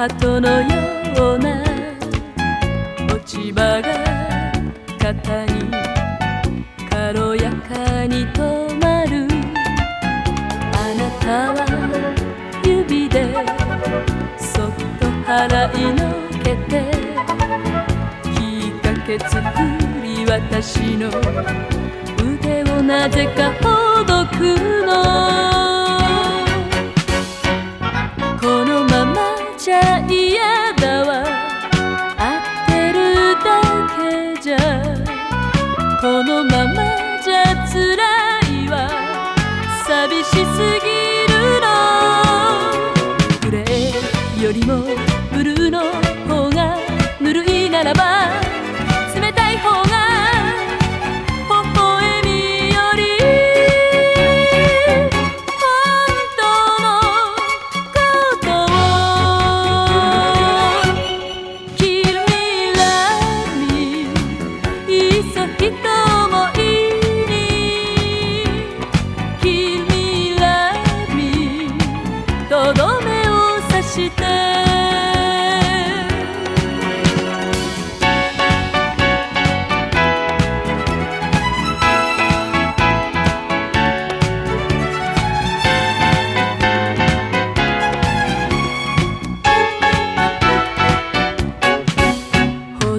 鳩のような落ち葉が肩に軽やかに止まるあなたは指でそっと払いのけてきっかけ作り私の腕をなぜかほどくの寂しすぎるのグレーよりも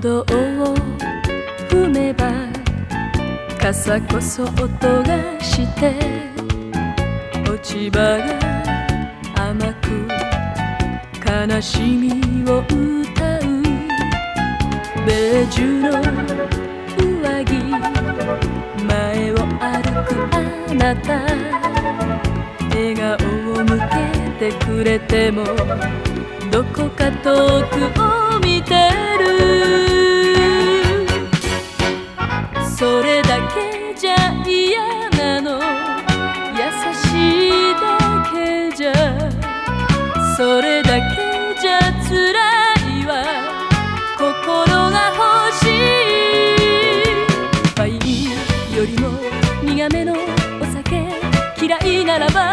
道を踏めば傘こそ音がして落ち葉が甘く悲しみを歌うベージュの上着前を歩くあなた。笑顔を向けてくれてもどこか遠くを見てる。それだけじゃ嫌なの。優しいだけじゃ。それならば